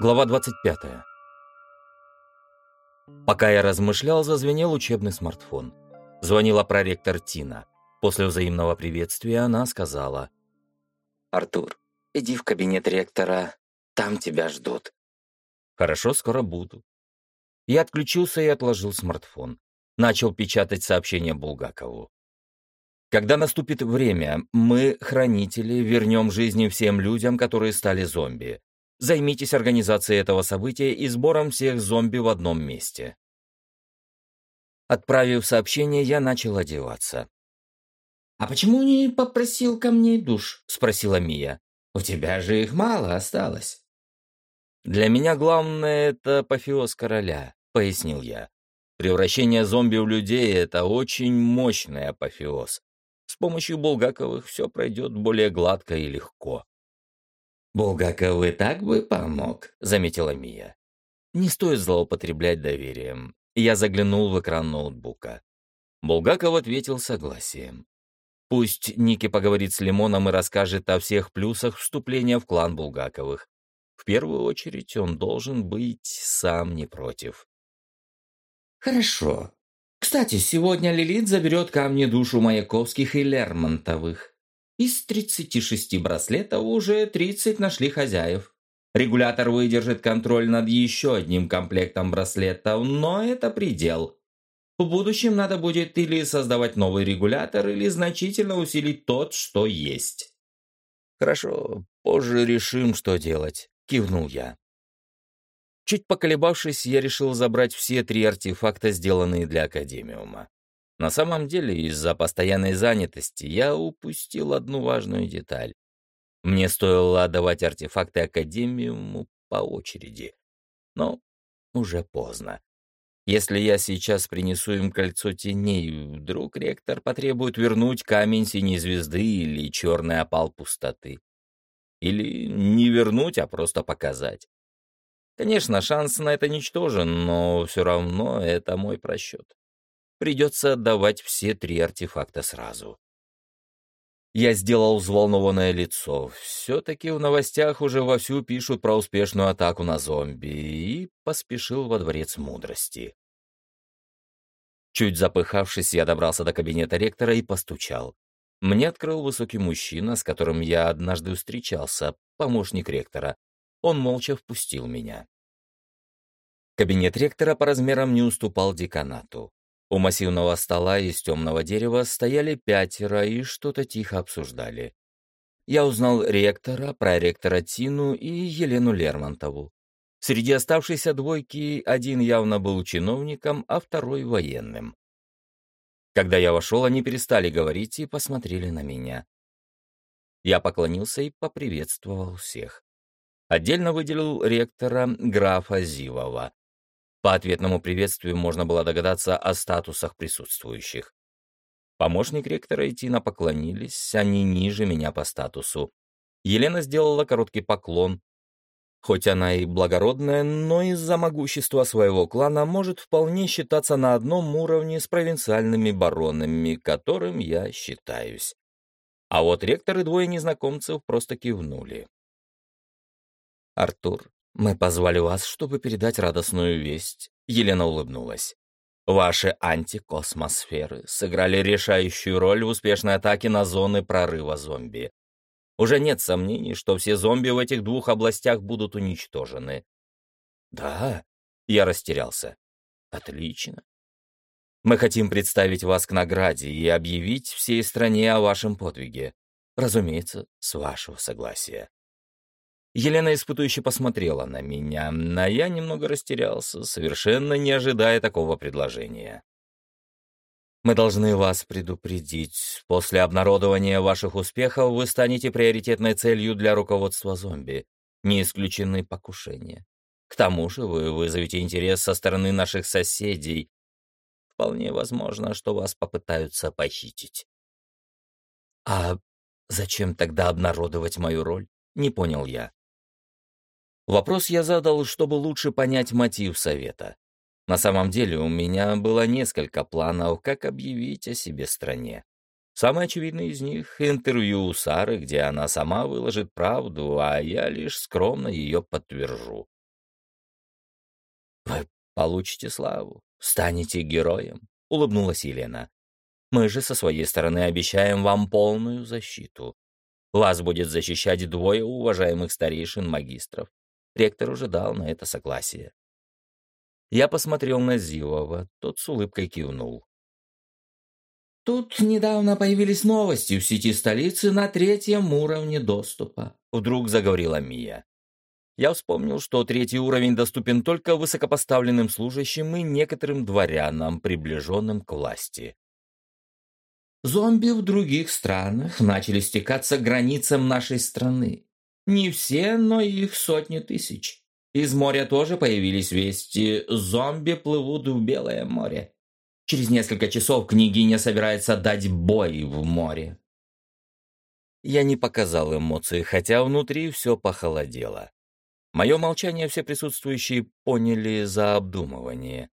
Глава 25. Пока я размышлял, зазвенел учебный смартфон. Звонила проректор Тина. После взаимного приветствия она сказала. «Артур, иди в кабинет ректора, там тебя ждут». «Хорошо, скоро буду». Я отключился и отложил смартфон. Начал печатать сообщение Булгакову. Когда наступит время, мы, хранители, вернем жизни всем людям, которые стали зомби. Займитесь организацией этого события и сбором всех зомби в одном месте. Отправив сообщение, я начал одеваться. «А почему не попросил камней душ?» — спросила Мия. «У тебя же их мало осталось». «Для меня главное — это апофеоз короля», — пояснил я. «Превращение зомби в людей — это очень мощный апофеоз. С помощью Булгаковых все пройдет более гладко и легко». «Булгаков и так бы помог», — заметила Мия. «Не стоит злоупотреблять доверием». Я заглянул в экран ноутбука. Булгаков ответил согласием. Пусть Ники поговорит с Лимоном и расскажет о всех плюсах вступления в клан Булгаковых. В первую очередь он должен быть сам не против. «Хорошо. Кстати, сегодня Лилит заберет камни душу Маяковских и Лермонтовых. Из 36 браслетов уже 30 нашли хозяев. Регулятор выдержит контроль над еще одним комплектом браслетов, но это предел. В будущем надо будет или создавать новый регулятор, или значительно усилить тот, что есть. «Хорошо, позже решим, что делать», — кивнул я. Чуть поколебавшись, я решил забрать все три артефакта, сделанные для Академиума. На самом деле, из-за постоянной занятости я упустил одну важную деталь. Мне стоило отдавать артефакты Академиуму по очереди. Но уже поздно. Если я сейчас принесу им кольцо теней, вдруг ректор потребует вернуть камень синей звезды или черный опал пустоты. Или не вернуть, а просто показать. Конечно, шанс на это ничтожен, но все равно это мой просчет придется отдавать все три артефакта сразу. Я сделал взволнованное лицо. Все-таки в новостях уже вовсю пишут про успешную атаку на зомби и поспешил во дворец мудрости. Чуть запыхавшись, я добрался до кабинета ректора и постучал. Мне открыл высокий мужчина, с которым я однажды встречался, помощник ректора. Он молча впустил меня. Кабинет ректора по размерам не уступал деканату. У массивного стола из темного дерева стояли пятеро и что-то тихо обсуждали. Я узнал ректора, проректора Тину и Елену Лермонтову. Среди оставшейся двойки один явно был чиновником, а второй — военным. Когда я вошел, они перестали говорить и посмотрели на меня. Я поклонился и поприветствовал всех. Отдельно выделил ректора графа Зивова. По ответному приветствию можно было догадаться о статусах присутствующих. Помощник ректора и Тина поклонились, они ниже меня по статусу. Елена сделала короткий поклон. Хоть она и благородная, но из-за могущества своего клана может вполне считаться на одном уровне с провинциальными баронами, которым я считаюсь. А вот ректор и двое незнакомцев просто кивнули. «Артур, «Мы позвали вас, чтобы передать радостную весть», — Елена улыбнулась. «Ваши антикосмосферы сыграли решающую роль в успешной атаке на зоны прорыва зомби. Уже нет сомнений, что все зомби в этих двух областях будут уничтожены». «Да?» — я растерялся. «Отлично. Мы хотим представить вас к награде и объявить всей стране о вашем подвиге. Разумеется, с вашего согласия». Елена испытующе посмотрела на меня, а я немного растерялся, совершенно не ожидая такого предложения. Мы должны вас предупредить. После обнародования ваших успехов вы станете приоритетной целью для руководства зомби. Не исключены покушения. К тому же вы вызовете интерес со стороны наших соседей. Вполне возможно, что вас попытаются похитить. А зачем тогда обнародовать мою роль? Не понял я. Вопрос я задал, чтобы лучше понять мотив совета. На самом деле у меня было несколько планов, как объявить о себе стране. Самый очевидный из них — интервью у Сары, где она сама выложит правду, а я лишь скромно ее подтвержу. получите славу, станете героем», — улыбнулась Елена. «Мы же со своей стороны обещаем вам полную защиту. Вас будет защищать двое уважаемых старейшин магистров. Ректор уже дал на это согласие». Я посмотрел на Зилова, тот с улыбкой кивнул. Тут недавно появились новости в сети столицы на третьем уровне доступа. Вдруг заговорила Мия. Я вспомнил, что третий уровень доступен только высокопоставленным служащим и некоторым дворянам, приближенным к власти. Зомби в других странах начали стекаться к границам нашей страны. Не все, но их сотни тысяч. Из моря тоже появились вести. Зомби плывут в Белое море. Через несколько часов княгиня собирается дать бой в море. Я не показал эмоций, хотя внутри все похолодело. Мое молчание все присутствующие поняли за обдумывание.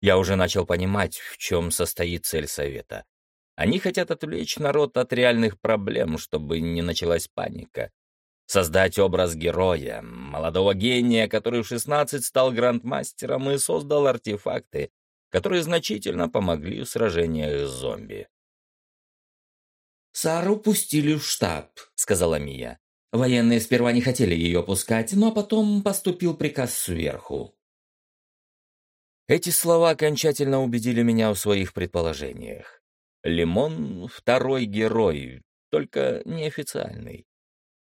Я уже начал понимать, в чем состоит цель совета. Они хотят отвлечь народ от реальных проблем, чтобы не началась паника. Создать образ героя, молодого гения, который в 16 стал грандмастером и создал артефакты, которые значительно помогли в сражениях с зомби. «Сару пустили в штаб», — сказала Мия. Военные сперва не хотели ее пускать, но потом поступил приказ сверху. Эти слова окончательно убедили меня в своих предположениях. Лимон — второй герой, только неофициальный.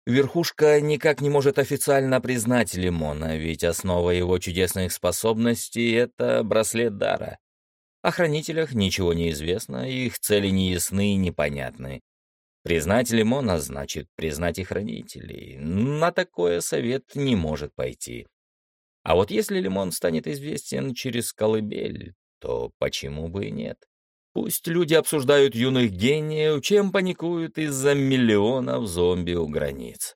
Верхушка никак не может официально признать Лимона, ведь основа его чудесных способностей — это браслет дара. О хранителях ничего не известно, их цели не ясны и непонятны. Признать Лимона значит признать и хранителей. На такое совет не может пойти. А вот если Лимон станет известен через колыбель, то почему бы и нет? Пусть люди обсуждают юных гениев, чем паникуют из-за миллионов зомби у границ.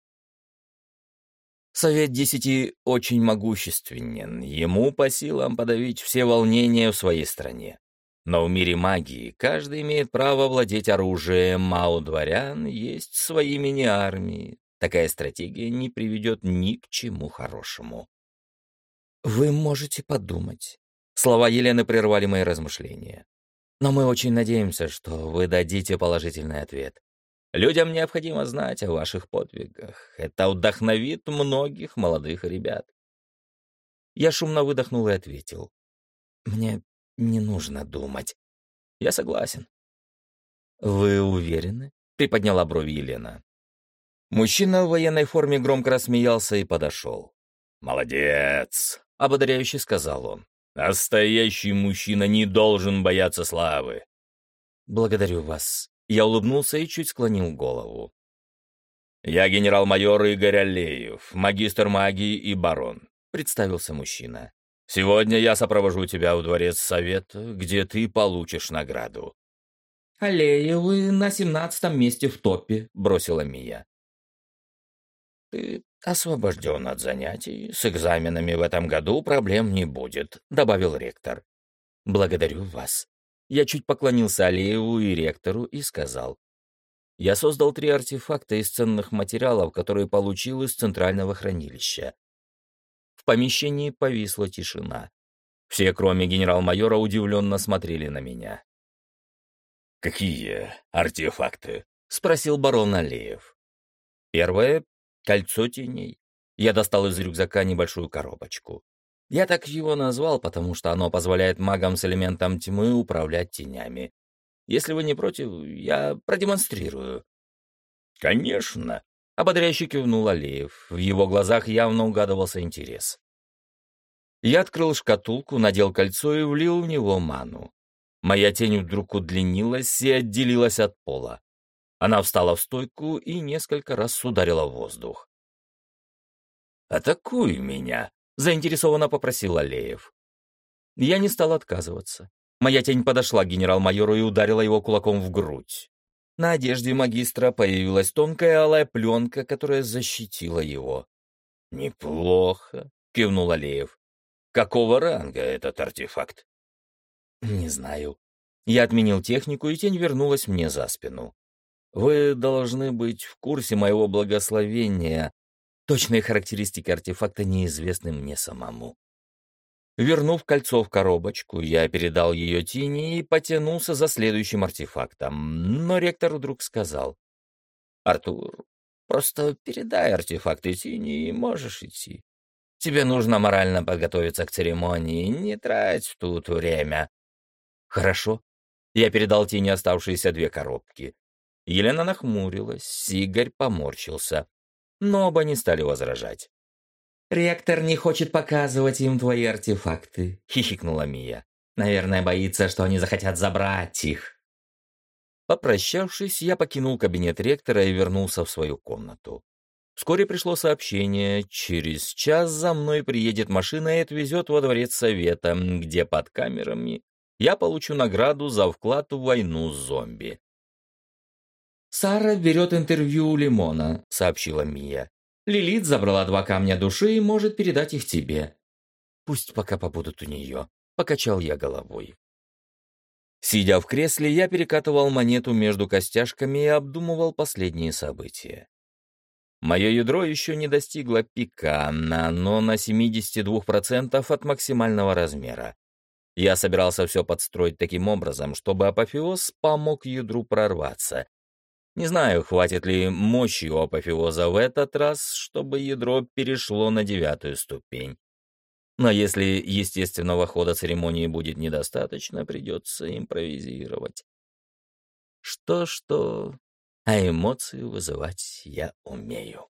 Совет Десяти очень могущественен, ему по силам подавить все волнения в своей стране. Но в мире магии каждый имеет право владеть оружием, а у дворян есть свои мини-армии. Такая стратегия не приведет ни к чему хорошему. Вы можете подумать. Слова Елены прервали мои размышления. Но мы очень надеемся, что вы дадите положительный ответ. Людям необходимо знать о ваших подвигах. Это вдохновит многих молодых ребят. Я шумно выдохнул и ответил. Мне не нужно думать. Я согласен. Вы уверены? Приподняла брови Елена. Мужчина в военной форме громко рассмеялся и подошел. «Молодец!» — ободряюще сказал он. Настоящий мужчина не должен бояться славы. Благодарю вас. Я улыбнулся и чуть склонил голову. Я генерал-майор Игорь Аллеев, магистр магии и барон, представился мужчина. Сегодня я сопровожу тебя в дворец совета, где ты получишь награду. «Аллеевы на семнадцатом месте в топе», — бросила Мия. «Ты освобожден от занятий. С экзаменами в этом году проблем не будет», — добавил ректор. «Благодарю вас». Я чуть поклонился Алиеву и ректору и сказал. «Я создал три артефакта из ценных материалов, которые получил из центрального хранилища». В помещении повисла тишина. Все, кроме генерал-майора, удивленно смотрели на меня. «Какие артефакты?» — спросил барон Алиев. Первое Кольцо теней. Я достал из рюкзака небольшую коробочку. Я так его назвал, потому что оно позволяет магам с элементом тьмы управлять тенями. Если вы не против, я продемонстрирую. Конечно, ободряюще кивнул Алиев. В его глазах явно угадывался интерес. Я открыл шкатулку, надел кольцо и влил в него ману. Моя тень вдруг удлинилась и отделилась от пола. Она встала в стойку и несколько раз ударила в воздух. «Атакуй меня!» — заинтересованно попросил Алеев. Я не стал отказываться. Моя тень подошла к генерал-майору и ударила его кулаком в грудь. На одежде магистра появилась тонкая алая пленка, которая защитила его. «Неплохо», — кивнул Алеев. «Какого ранга этот артефакт?» «Не знаю». Я отменил технику, и тень вернулась мне за спину. Вы должны быть в курсе моего благословения. Точные характеристики артефакта неизвестны мне самому. Вернув кольцо в коробочку, я передал ее Тине и потянулся за следующим артефактом. Но ректор вдруг сказал. «Артур, просто передай артефакты Тине и можешь идти. Тебе нужно морально подготовиться к церемонии, не трать тут время». «Хорошо». Я передал Тине оставшиеся две коробки. Елена нахмурилась, Игорь поморщился. Но оба не стали возражать. «Ректор не хочет показывать им твои артефакты», — хихикнула Мия. «Наверное, боится, что они захотят забрать их». Попрощавшись, я покинул кабинет ректора и вернулся в свою комнату. Вскоре пришло сообщение, через час за мной приедет машина и отвезет во дворец совета, где под камерами я получу награду за вклад в войну с зомби. «Сара берет интервью у Лимона», — сообщила Мия. Лилит забрала два камня души и может передать их тебе. Пусть пока побудут у нее. Покачал я головой. Сидя в кресле, я перекатывал монету между костяшками и обдумывал последние события. Мое ядро еще не достигло пика, но на 72% от максимального размера. Я собирался все подстроить таким образом, чтобы апофеоз помог ядру прорваться, не знаю, хватит ли мощи у апофеоза в этот раз, чтобы ядро перешло на девятую ступень. Но если естественного хода церемонии будет недостаточно, придется импровизировать. Что-что, а эмоции вызывать я умею.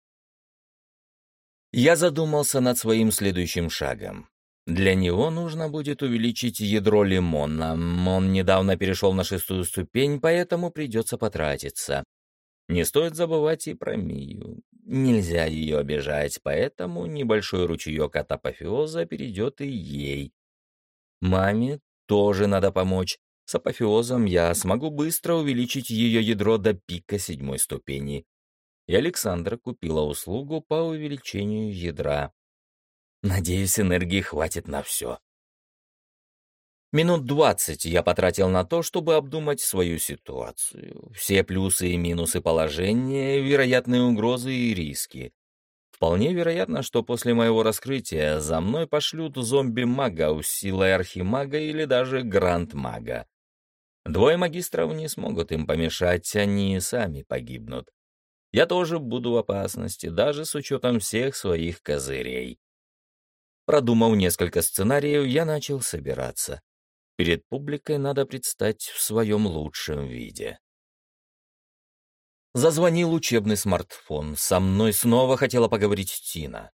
Я задумался над своим следующим шагом. Для него нужно будет увеличить ядро лимона. Он недавно перешел на шестую ступень, поэтому придется потратиться. Не стоит забывать и про Мию. Нельзя ее обижать, поэтому небольшой ручеек от апофеоза перейдет и ей. Маме тоже надо помочь. С апофеозом я смогу быстро увеличить ее ядро до пика седьмой ступени. И Александра купила услугу по увеличению ядра. Надеюсь, энергии хватит на все. Минут двадцать я потратил на то, чтобы обдумать свою ситуацию. Все плюсы и минусы положения, вероятные угрозы и риски. Вполне вероятно, что после моего раскрытия за мной пошлют зомби-мага с силой архимага или даже гранд-мага. Двое магистров не смогут им помешать, они сами погибнут. Я тоже буду в опасности, даже с учетом всех своих козырей. Продумав несколько сценариев, я начал собираться. Перед публикой надо предстать в своем лучшем виде. Зазвонил учебный смартфон. Со мной снова хотела поговорить Тина.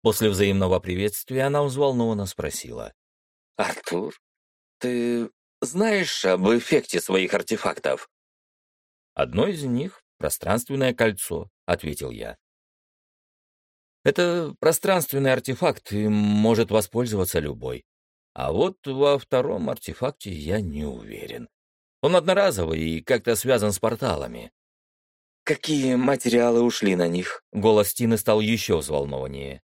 После взаимного приветствия она взволнованно спросила. «Артур, ты знаешь об эффекте своих артефактов?» «Одно из них — пространственное кольцо», — ответил я. Это пространственный артефакт, и может воспользоваться любой. А вот во втором артефакте я не уверен. Он одноразовый и как-то связан с порталами. «Какие материалы ушли на них?» Голос Тины стал еще взволнованнее.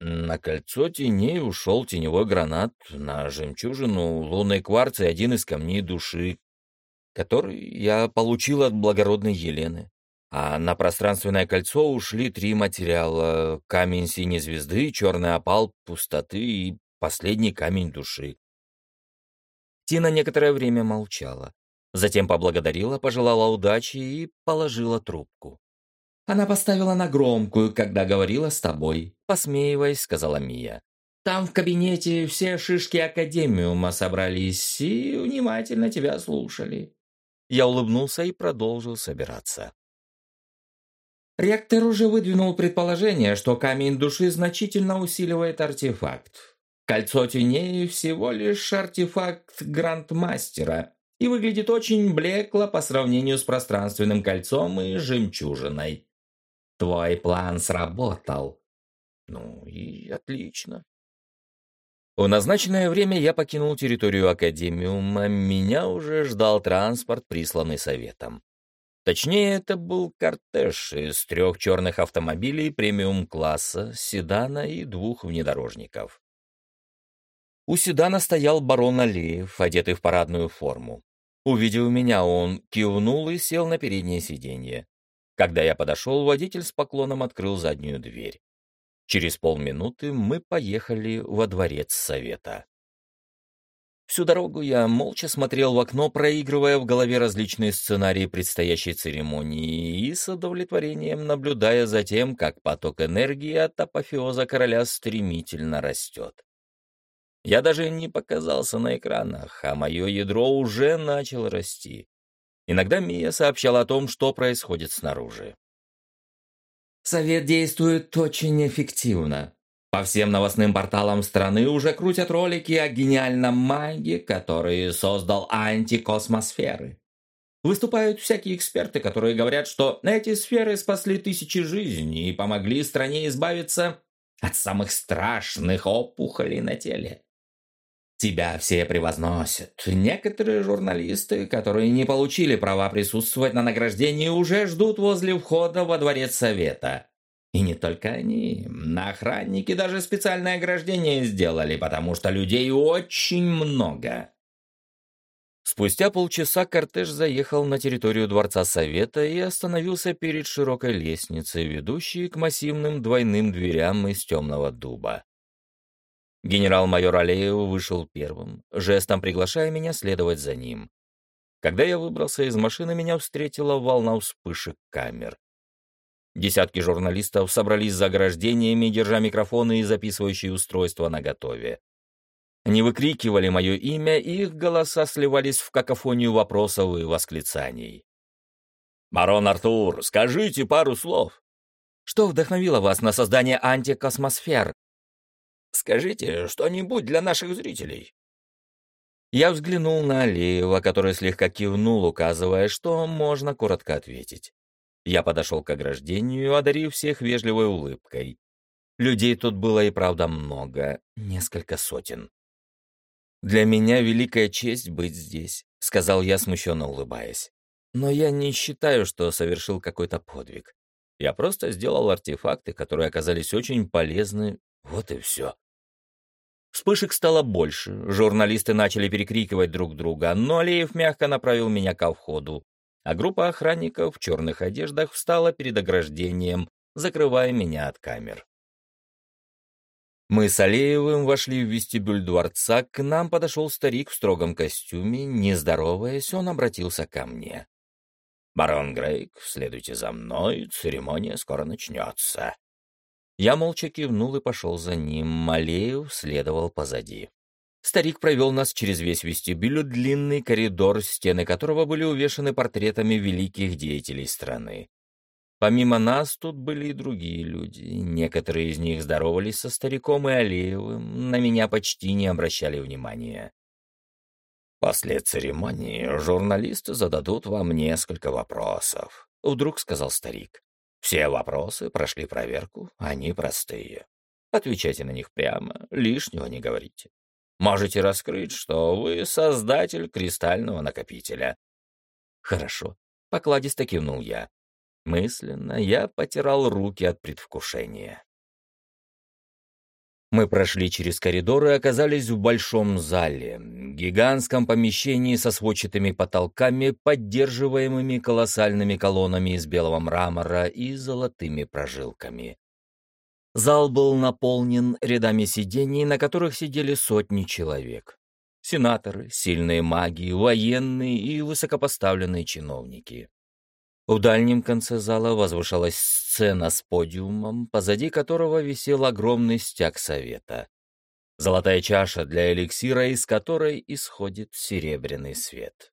На кольцо теней ушел теневой гранат, на жемчужину лунный кварц и один из камней души, который я получил от благородной Елены. А на пространственное кольцо ушли три материала — камень синей звезды, черный опал пустоты и последний камень души. Тина некоторое время молчала. Затем поблагодарила, пожелала удачи и положила трубку. «Она поставила на громкую, когда говорила с тобой», — посмеиваясь, сказала Мия. «Там в кабинете все шишки Академиума собрались и внимательно тебя слушали». Я улыбнулся и продолжил собираться. Ректор уже выдвинул предположение, что камень души значительно усиливает артефакт. Кольцо теней всего лишь артефакт Грандмастера и выглядит очень блекло по сравнению с пространственным кольцом и жемчужиной. Твой план сработал. Ну и отлично. В назначенное время я покинул территорию Академиума, меня уже ждал транспорт, присланный советом. Точнее, это был кортеж из трех черных автомобилей премиум-класса, седана и двух внедорожников. У седана стоял барон Алиев, одетый в парадную форму. Увидев меня, он кивнул и сел на переднее сиденье. Когда я подошел, водитель с поклоном открыл заднюю дверь. Через полминуты мы поехали во дворец совета. Всю дорогу я молча смотрел в окно, проигрывая в голове различные сценарии предстоящей церемонии и с удовлетворением наблюдая за тем, как поток энергии от апофеоза короля стремительно растет. Я даже не показался на экранах, а мое ядро уже начало расти. Иногда Мия сообщала о том, что происходит снаружи. «Совет действует очень эффективно», по всем новостным порталам страны уже крутят ролики о гениальном маге, который создал антикосмосферы. Выступают всякие эксперты, которые говорят, что эти сферы спасли тысячи жизней и помогли стране избавиться от самых страшных опухолей на теле. Тебя все превозносят. Некоторые журналисты, которые не получили права присутствовать на награждении, уже ждут возле входа во дворец совета. И не только они. На охранники даже специальное ограждение сделали, потому что людей очень много. Спустя полчаса кортеж заехал на территорию Дворца Совета и остановился перед широкой лестницей, ведущей к массивным двойным дверям из темного дуба. Генерал-майор Алеев вышел первым, жестом приглашая меня следовать за ним. Когда я выбрался из машины, меня встретила волна вспышек камер. Десятки журналистов собрались за ограждениями, держа микрофоны и записывающие устройства наготове. Они выкрикивали мое имя, и их голоса сливались в какофонию вопросов и восклицаний. «Барон Артур, скажите пару слов!» «Что вдохновило вас на создание антикосмосфер?» «Скажите что-нибудь для наших зрителей!» Я взглянул на Алиева, который слегка кивнул, указывая, что можно коротко ответить. Я подошел к ограждению, одарив всех вежливой улыбкой. Людей тут было и правда много, несколько сотен. «Для меня великая честь быть здесь», — сказал я, смущенно улыбаясь. «Но я не считаю, что совершил какой-то подвиг. Я просто сделал артефакты, которые оказались очень полезны, вот и все». Вспышек стало больше, журналисты начали перекрикивать друг друга, но Алиев мягко направил меня ко входу, а группа охранников в черных одеждах встала перед ограждением, закрывая меня от камер. Мы с Алеевым вошли в вестибюль дворца, к нам подошел старик в строгом костюме, не здороваясь, он обратился ко мне. «Барон Грейк, следуйте за мной, церемония скоро начнется». Я молча кивнул и пошел за ним, Малеев следовал позади. Старик провел нас через весь вестибюль, длинный коридор, стены которого были увешаны портретами великих деятелей страны. Помимо нас тут были и другие люди. Некоторые из них здоровались со стариком и Алиевым, на меня почти не обращали внимания. «После церемонии журналисты зададут вам несколько вопросов», — вдруг сказал старик. «Все вопросы прошли проверку, они простые. Отвечайте на них прямо, лишнего не говорите. Можете раскрыть, что вы создатель кристального накопителя». «Хорошо», — покладисто кивнул я. Мысленно я потирал руки от предвкушения. Мы прошли через коридор и оказались в большом зале, гигантском помещении со сводчатыми потолками, поддерживаемыми колоссальными колоннами из белого мрамора и золотыми прожилками. Зал был наполнен рядами сидений, на которых сидели сотни человек. Сенаторы, сильные маги, военные и высокопоставленные чиновники. В дальнем конце зала возвышалась сцена с подиумом, позади которого висел огромный стяг совета. Золотая чаша для эликсира, из которой исходит серебряный свет.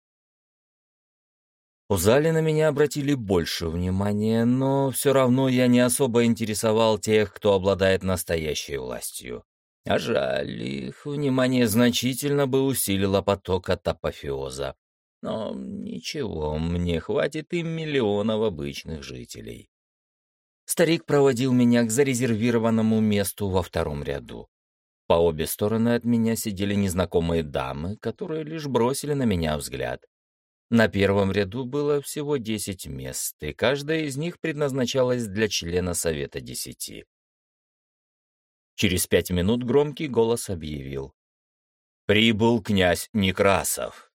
В зале на меня обратили больше внимания, но все равно я не особо интересовал тех, кто обладает настоящей властью. А жаль, их внимание значительно бы усилило поток от апофеоза. Но ничего, мне хватит и миллионов обычных жителей. Старик проводил меня к зарезервированному месту во втором ряду. По обе стороны от меня сидели незнакомые дамы, которые лишь бросили на меня взгляд. На первом ряду было всего 10 мест, и каждая из них предназначалась для члена Совета Десяти. Через пять минут громкий голос объявил. «Прибыл князь Некрасов».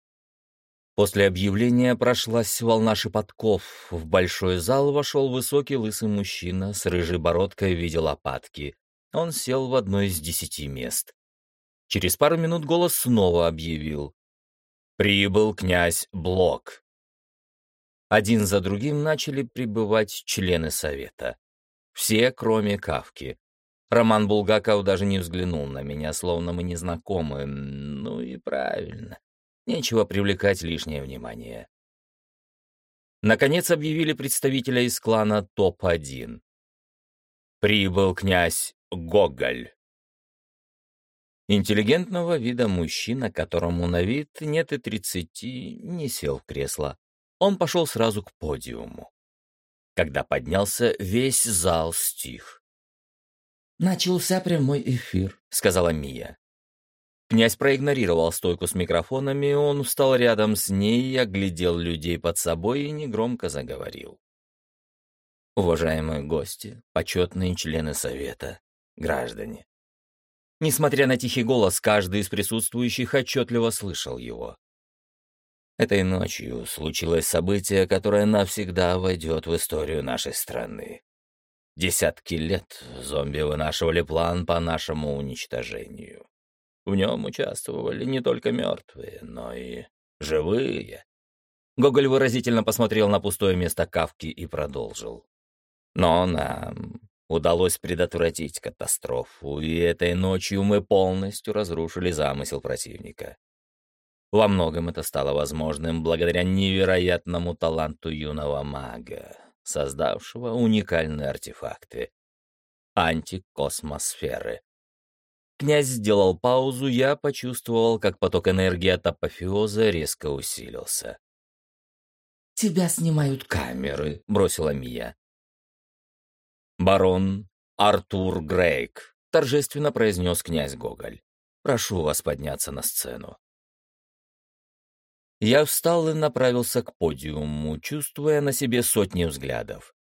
После объявления прошлась волна шепотков. В большой зал вошел высокий лысый мужчина с рыжей бородкой в виде лопатки, Он сел в одно из десяти мест. Через пару минут голос снова объявил. «Прибыл князь Блок». Один за другим начали прибывать члены совета. Все, кроме Кавки. Роман Булгаков даже не взглянул на меня, словно мы незнакомы. Ну и правильно. Нечего привлекать лишнее внимание. Наконец объявили представителя из клана ТОП-1. Прибыл князь Гоголь. Интеллигентного вида мужчина, которому на вид нет и тридцати, не сел в кресло. Он пошел сразу к подиуму. Когда поднялся, весь зал стих. «Начался прямой эфир», — сказала Мия. Князь проигнорировал стойку с микрофонами, он встал рядом с ней, оглядел людей под собой и негромко заговорил. Уважаемые гости, почетные члены Совета, граждане. Несмотря на тихий голос, каждый из присутствующих отчетливо слышал его. Этой ночью случилось событие, которое навсегда войдет в историю нашей страны. Десятки лет зомби вынашивали план по нашему уничтожению. В нем участвовали не только мертвые, но и живые. Гоголь выразительно посмотрел на пустое место Кавки и продолжил. Но нам удалось предотвратить катастрофу, и этой ночью мы полностью разрушили замысел противника. Во многом это стало возможным благодаря невероятному таланту юного мага, создавшего уникальные артефакты — антикосмосферы. Князь сделал паузу, я почувствовал, как поток энергии от апофеоза резко усилился. «Тебя снимают камеры», — бросила Мия. «Барон Артур Грейк», — торжественно произнес князь Гоголь. «Прошу вас подняться на сцену». Я встал и направился к подиуму, чувствуя на себе сотни взглядов.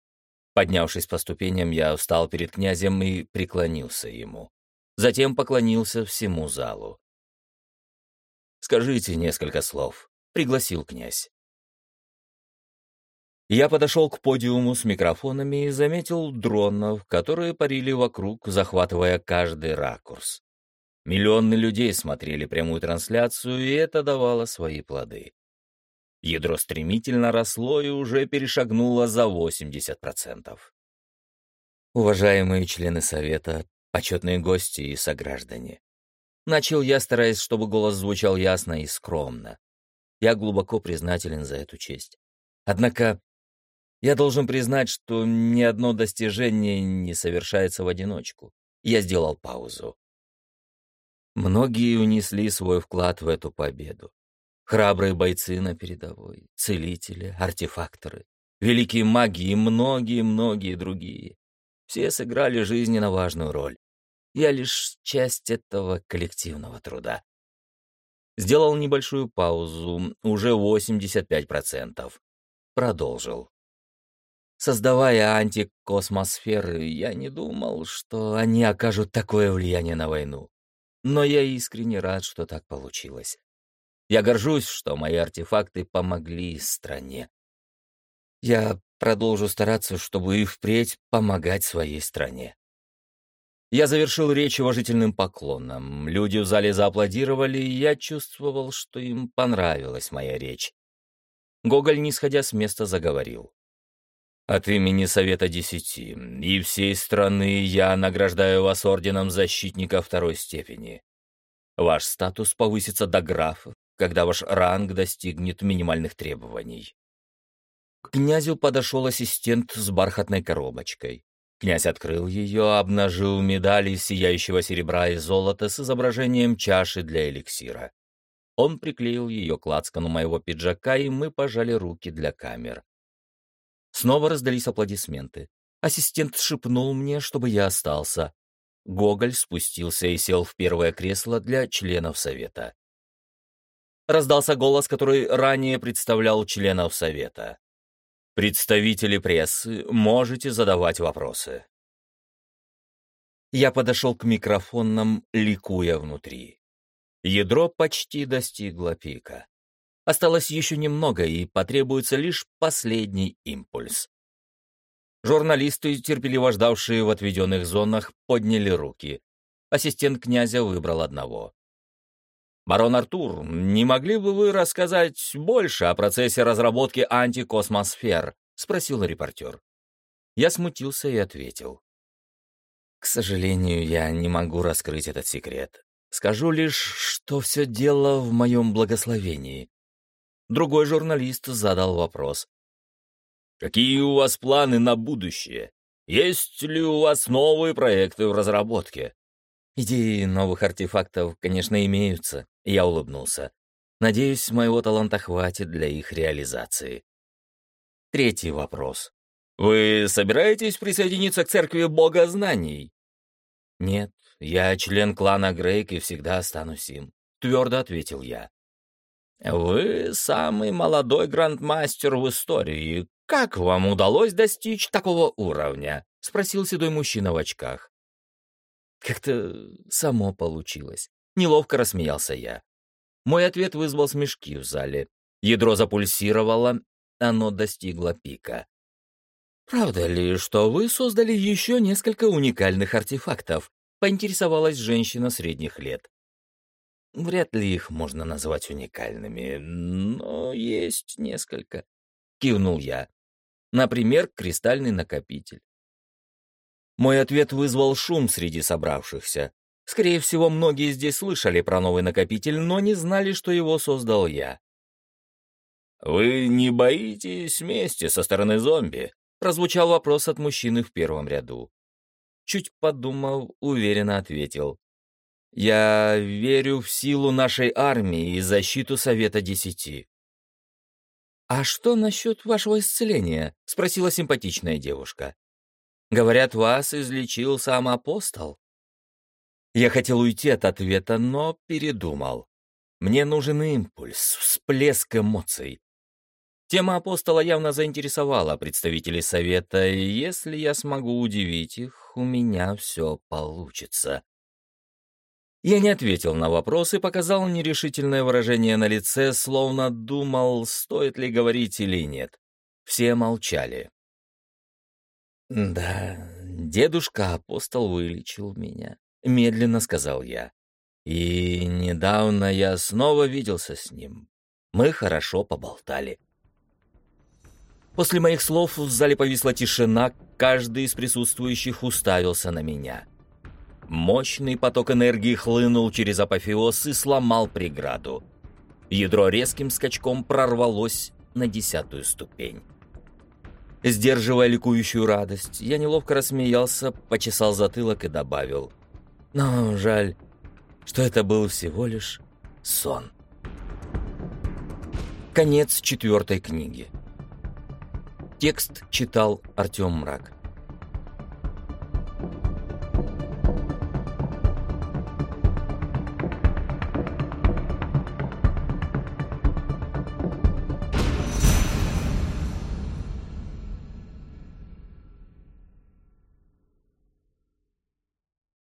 Поднявшись по ступеням, я встал перед князем и преклонился ему. Затем поклонился всему залу. «Скажите несколько слов», — пригласил князь. Я подошел к подиуму с микрофонами и заметил дронов, которые парили вокруг, захватывая каждый ракурс. Миллионы людей смотрели прямую трансляцию, и это давало свои плоды. Ядро стремительно росло и уже перешагнуло за 80%. Уважаемые члены Совета, почетные гости и сограждане. Начал я, стараясь, чтобы голос звучал ясно и скромно. Я глубоко признателен за эту честь. Однако я должен признать, что ни одно достижение не совершается в одиночку. Я сделал паузу. Многие унесли свой вклад в эту победу. Храбрые бойцы на передовой, целители, артефакторы, великие маги и многие-многие другие. Все сыграли жизненно важную роль. Я лишь часть этого коллективного труда. Сделал небольшую паузу, уже 85%. Продолжил. Создавая антикосмосферы, я не думал, что они окажут такое влияние на войну. Но я искренне рад, что так получилось. Я горжусь, что мои артефакты помогли стране. Я продолжу стараться, чтобы и впредь помогать своей стране. Я завершил речь уважительным поклоном. Люди в зале зааплодировали, и я чувствовал, что им понравилась моя речь. Гоголь, не сходя с места, заговорил. От имени Совета Десяти и всей страны я награждаю вас орденом защитника второй степени. Ваш статус повысится до графа, когда ваш ранг достигнет минимальных требований. К князю подошел ассистент с бархатной коробочкой. Князь открыл ее, обнажил медаль из сияющего серебра и золота с изображением чаши для эликсира. Он приклеил ее к лацкану моего пиджака, и мы пожали руки для камер. Снова раздались аплодисменты. Ассистент шепнул мне, чтобы я остался. Гоголь спустился и сел в первое кресло для членов совета. Раздался голос, который ранее представлял членов совета. «Представители прессы, можете задавать вопросы». Я подошел к микрофонам, ликуя внутри. Ядро почти достигло пика. Осталось еще немного, и потребуется лишь последний импульс. Журналисты, терпеливо ждавшие в отведенных зонах, подняли руки. Ассистент князя выбрал одного. «Барон Артур, не могли бы вы рассказать больше о процессе разработки антикосмосфер?» — спросил репортер. Я смутился и ответил. «К сожалению, я не могу раскрыть этот секрет. Скажу лишь, что все дело в моем благословении». Другой журналист задал вопрос. Какие у вас планы на будущее? Есть ли у вас новые проекты в разработке? Идеи новых артефактов, конечно, имеются, я улыбнулся. Надеюсь, моего таланта хватит для их реализации. Третий вопрос. Вы собираетесь присоединиться к церкви бога знаний? Нет, я член клана Грейк и всегда останусь им, твердо ответил я. Вы самый молодой грандмастер в истории. «Как вам удалось достичь такого уровня?» — спросил седой мужчина в очках. Как-то само получилось. Неловко рассмеялся я. Мой ответ вызвал смешки в зале. Ядро запульсировало, оно достигло пика. «Правда ли, что вы создали еще несколько уникальных артефактов?» — поинтересовалась женщина средних лет. «Вряд ли их можно назвать уникальными, но есть несколько», — кивнул я. Например, кристальный накопитель. Мой ответ вызвал шум среди собравшихся. Скорее всего, многие здесь слышали про новый накопитель, но не знали, что его создал я. «Вы не боитесь мести со стороны зомби?» — прозвучал вопрос от мужчины в первом ряду. Чуть подумав, уверенно ответил. «Я верю в силу нашей армии и защиту Совета Десяти». «А что насчет вашего исцеления?» — спросила симпатичная девушка. «Говорят, вас излечил сам апостол». Я хотел уйти от ответа, но передумал. Мне нужен импульс, всплеск эмоций. Тема апостола явно заинтересовала представителей совета, и если я смогу удивить их, у меня все получится. Я не ответил на вопрос и показал нерешительное выражение на лице, словно думал, стоит ли говорить или нет. Все молчали. «Да, дедушка-апостол вылечил меня», — медленно сказал я. «И недавно я снова виделся с ним. Мы хорошо поболтали». После моих слов в зале повисла тишина, каждый из присутствующих уставился на меня. Мощный поток энергии хлынул через апофеоз и сломал преграду. Ядро резким скачком прорвалось на десятую ступень. Сдерживая ликующую радость, я неловко рассмеялся, почесал затылок и добавил. Но жаль, что это был всего лишь сон. Конец четвертой книги. Текст читал Артем Мрак.